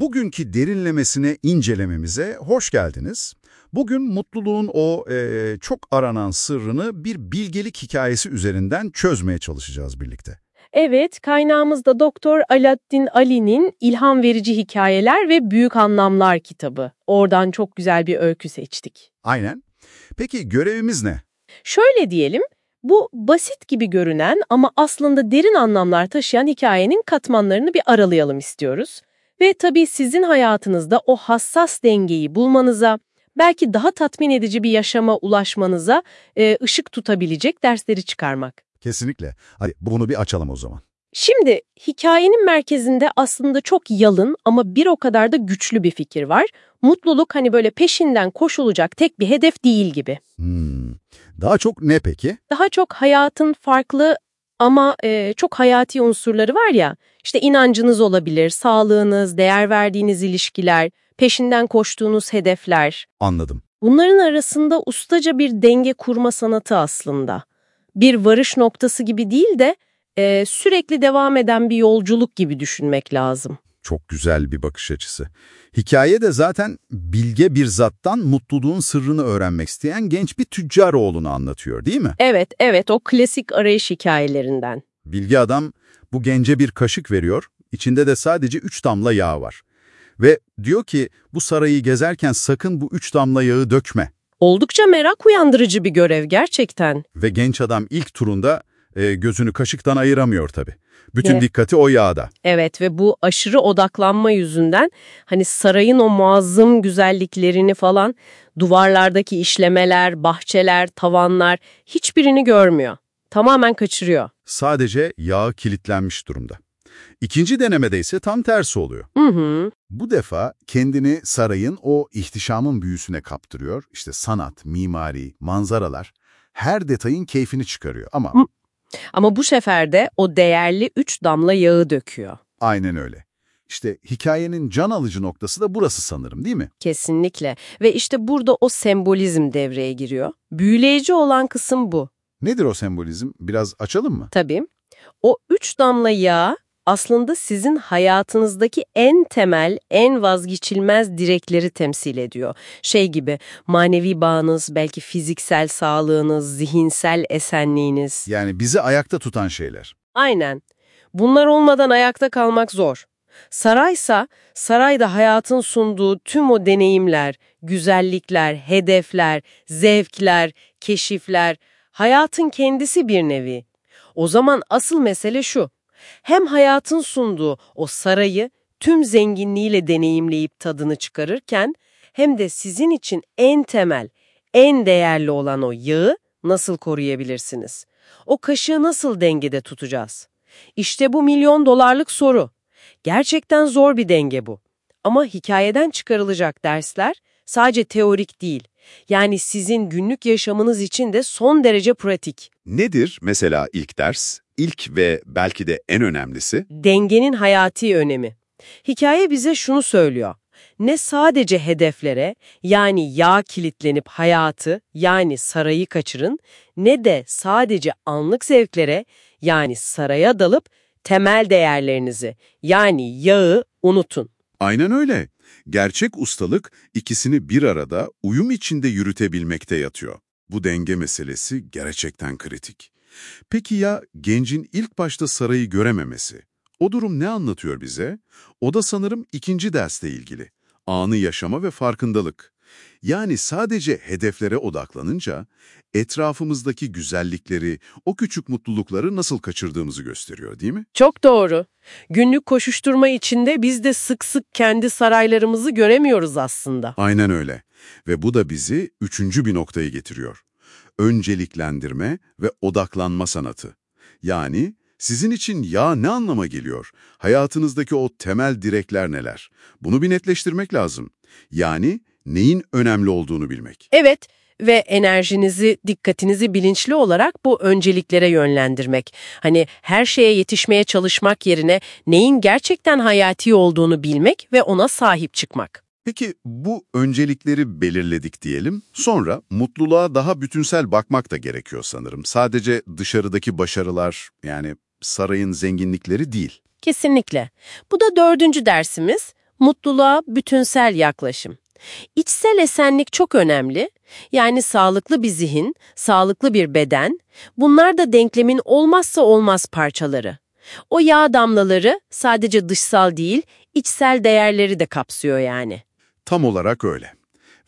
Bugünkü derinlemesine incelememize hoş geldiniz. Bugün mutluluğun o e, çok aranan sırrını bir bilgelik hikayesi üzerinden çözmeye çalışacağız birlikte. Evet, kaynağımızda Doktor Alaaddin Ali'nin İlham Verici Hikayeler ve Büyük Anlamlar kitabı. Oradan çok güzel bir öykü seçtik. Aynen. Peki görevimiz ne? Şöyle diyelim, bu basit gibi görünen ama aslında derin anlamlar taşıyan hikayenin katmanlarını bir aralayalım istiyoruz. Ve tabii sizin hayatınızda o hassas dengeyi bulmanıza, belki daha tatmin edici bir yaşama ulaşmanıza e, ışık tutabilecek dersleri çıkarmak. Kesinlikle. Hadi bunu bir açalım o zaman. Şimdi hikayenin merkezinde aslında çok yalın ama bir o kadar da güçlü bir fikir var. Mutluluk hani böyle peşinden koşulacak tek bir hedef değil gibi. Hmm. Daha çok ne peki? Daha çok hayatın farklı ama e, çok hayati unsurları var ya. İşte inancınız olabilir, sağlığınız, değer verdiğiniz ilişkiler, peşinden koştuğunuz hedefler. Anladım. Bunların arasında ustaca bir denge kurma sanatı aslında. Bir varış noktası gibi değil de e, sürekli devam eden bir yolculuk gibi düşünmek lazım. Çok güzel bir bakış açısı. Hikaye de zaten bilge bir zattan mutluluğun sırrını öğrenmek isteyen genç bir tüccar oğlunu anlatıyor değil mi? Evet, evet o klasik arayış hikayelerinden. Bilge adam bu gence bir kaşık veriyor, içinde de sadece üç damla yağ var. Ve diyor ki bu sarayı gezerken sakın bu üç damla yağı dökme. Oldukça merak uyandırıcı bir görev gerçekten. Ve genç adam ilk turunda e, gözünü kaşıktan ayıramıyor tabii. Bütün Evet. dikkati o yağda. Evet ve bu aşırı odaklanma yüzünden hani sarayın o muazzam güzelliklerini falan duvarlardaki işlemeler, bahçeler, tavanlar hiçbirini görmüyor. Tamamen kaçırıyor. Sadece yağı kilitlenmiş durumda. İkinci denemede ise tam tersi oluyor. Hı hı. Bu defa kendini sarayın o ihtişamın büyüsüne kaptırıyor. İşte sanat, mimari, manzaralar her detayın keyfini çıkarıyor. Ama Hı. Ama bu sefer de o değerli üç damla yağı döküyor. aynen öyle. İşte hikayenin can alıcı noktası da burası sanırım değil mi? Kesinlikle. Ve işte burada o sembolizm devreye giriyor. Büyüleyici olan kısım bu. Nedir o sembolizm? Biraz açalım mı? Tabii. O üç damla yağ aslında sizin hayatınızdaki en temel, en vazgeçilmez direkleri temsil ediyor. Şey gibi manevi bağınız, belki fiziksel sağlığınız, zihinsel esenliğiniz. Yani bizi ayakta tutan şeyler. Aynen. Bunlar olmadan ayakta kalmak zor. Saraysa, sarayda hayatın sunduğu tüm o deneyimler, güzellikler, hedefler, zevkler, keşifler, hayatın kendisi bir nevi. O zaman asıl mesele şu. Hem hayatın sunduğu o sarayı tüm zenginliğiyle deneyimleyip tadını çıkarırken hem de sizin için en temel, en değerli olan o yağı nasıl koruyabilirsiniz? O kaşığı nasıl dengede tutacağız? İşte bu milyon dolarlık soru. Gerçekten zor bir denge bu. Ama hikayeden çıkarılacak dersler sadece teorik değil. Yani sizin günlük yaşamınız için de son derece pratik. Nedir mesela ilk ders? İlk ve belki de en önemlisi? dengenin hayati önemi. Hikaye bize şunu söylüyor. Ne sadece hedeflere yani yağ kilitlenip hayatı yani sarayı kaçırın ne de sadece anlık zevklere yani saraya dalıp temel değerlerinizi yani yağı unutun. Aynen öyle. Gerçek ustalık ikisini bir arada uyum içinde yürütebilmekte yatıyor. Bu denge meselesi gerçekten kritik. Peki ya gencin ilk başta sarayı görememesi? O durum ne anlatıyor bize? O da sanırım ikinci dersle ilgili. Anı yaşama ve farkındalık. Yani sadece hedeflere odaklanınca etrafımızdaki güzellikleri, o küçük mutlulukları nasıl kaçırdığımızı gösteriyor değil mi? Çok doğru. Günlük koşuşturma içinde biz de sık sık kendi saraylarımızı göremiyoruz aslında. Aynen öyle. Ve bu da bizi üçüncü bir noktaya getiriyor. Önceliklendirme ve odaklanma sanatı. Yani sizin için yağ ne anlama geliyor? Hayatınızdaki o temel direkler neler? Bunu bir netleştirmek lazım. Yani neyin önemli olduğunu bilmek. Evet ve enerjinizi, dikkatinizi bilinçli olarak bu önceliklere yönlendirmek. Hani her şeye yetişmeye çalışmak yerine neyin gerçekten hayati olduğunu bilmek ve ona sahip çıkmak. Peki bu öncelikleri belirledik diyelim. Sonra mutluluğa daha bütünsel bakmak da gerekiyor sanırım. Sadece dışarıdaki başarılar yani sarayın zenginlikleri değil. Kesinlikle. Bu da dördüncü dersimiz. mutluluğa bütünsel yaklaşım. İçsel esenlik çok önemli. Yani sağlıklı bir zihin, sağlıklı bir beden, bunlar da denklemin olmazsa olmaz parçaları. O yağ damlaları sadece dışsal değil, içsel değerleri de kapsıyor yani. Tam olarak öyle.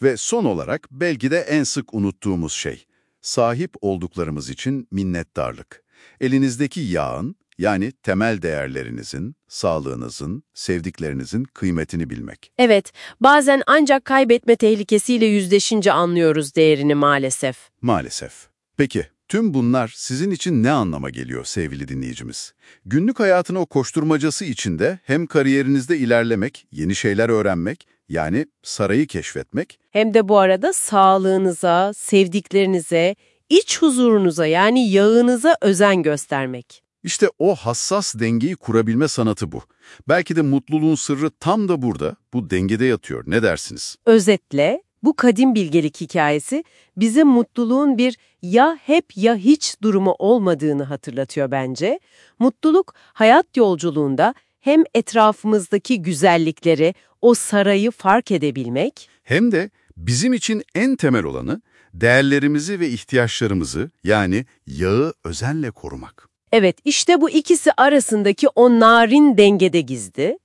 Ve son olarak belki de en sık unuttuğumuz şey, sahip olduklarımız için minnettarlık. Elinizdeki yağın, yani temel değerlerinizin, sağlığınızın, sevdiklerinizin kıymetini bilmek. Evet, bazen ancak kaybetme tehlikesiyle yüzleşince anlıyoruz değerini maalesef. Maalesef. Peki, tüm bunlar sizin için ne anlama geliyor sevgili dinleyicimiz? Günlük hayatın o koşturmacası içinde hem kariyerinizde ilerlemek, yeni şeyler öğrenmek, yani sarayı keşfetmek, Hem de bu arada sağlığınıza, sevdiklerinize, iç huzurunuza yani yağınıza özen göstermek. işte o hassas dengeyi kurabilme sanatı bu. Belki de mutluluğun sırrı tam da burada, bu dengede yatıyor. Ne dersiniz? Özetle bu kadim bilgelik hikayesi bize mutluluğun bir ya hep ya hiç durumu olmadığını hatırlatıyor bence. Mutluluk hayat yolculuğunda hem etrafımızdaki güzellikleri, o sarayı fark edebilmek, Hem de bizim için en temel olanı değerlerimizi ve ihtiyaçlarımızı yani yağı özenle korumak. Evet, işte bu ikisi arasındaki o narin dengede gizli.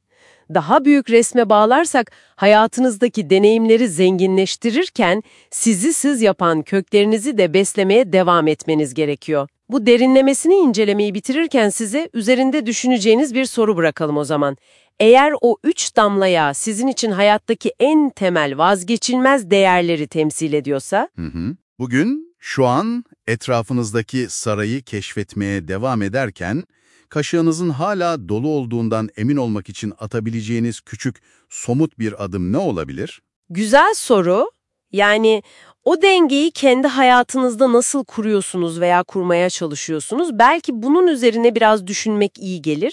Daha büyük resme bağlarsak hayatınızdaki deneyimleri zenginleştirirken sizi siz yapan köklerinizi de beslemeye devam etmeniz gerekiyor. Bu derinlemesini incelemeyi bitirirken size üzerinde düşüneceğiniz bir soru bırakalım o zaman. Eğer o üç damla yağ sizin için hayattaki en temel vazgeçilmez değerleri temsil ediyorsa, Hı hı. Bugün, şu an etrafınızdaki sarayı keşfetmeye devam ederken, kaşığınızın hala dolu olduğundan emin olmak için atabileceğiniz küçük, somut bir adım ne olabilir? Güzel soru. Yani o dengeyi kendi hayatınızda nasıl kuruyorsunuz veya kurmaya çalışıyorsunuz? Belki bunun üzerine biraz düşünmek iyi gelir.